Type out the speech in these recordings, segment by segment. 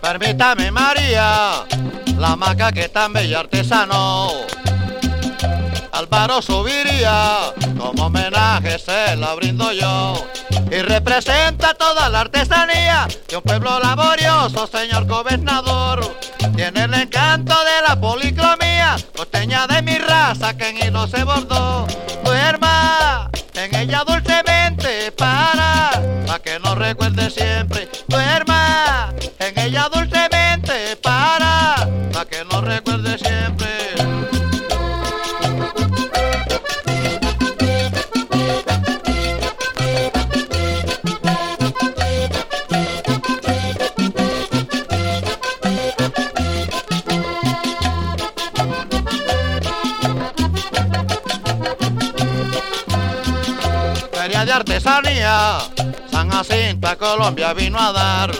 Permítame María, la maca que tan bella artesano. Álvaro subiría, como homenaje se la brindo yo. Y representa toda la artesanía de un pueblo laborioso, señor gobernador. Tiene el encanto de la policromía, costeña de mi raza que en hilo se bordó. Duerma en ella dulcemente para recuerde siempre. Duerma en ella dulcemente para, que no recuerde siempre. Feria de artesanía, San Jacinto a Colombia vino a dar.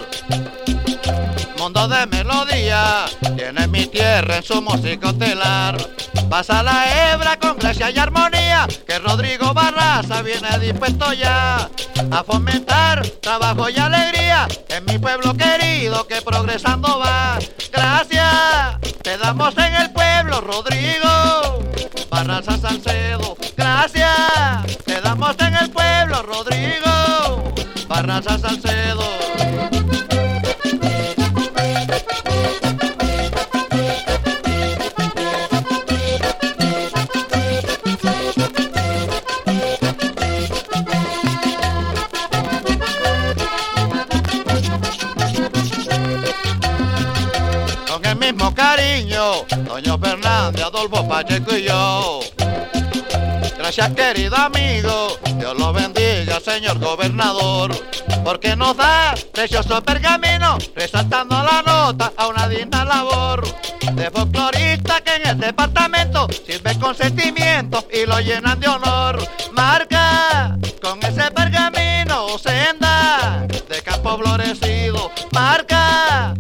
Mundo de melodía, tiene mi tierra en su música telar. Pasa la hebra con gracia y armonía, que Rodrigo Barraza viene dispuesto ya a fomentar trabajo y alegría en mi pueblo querido que progresando va. Gracias, te damos en el pueblo, Rodrigo. Barraza Salcedo, gracias, te damos en el pueblo, Rodrigo. Barraza Salcedo. con el mismo cariño, Doño Fernández, Adolfo Pacheco y yo. Gracias querido amigo, Dios lo bendiga señor gobernador, porque nos da precioso pergamino, resaltando la nota a una digna labor. De folclorista que en el departamento sirve con sentimiento y lo llenan de honor. Marca con ese pergamino senda de campo florecido, marca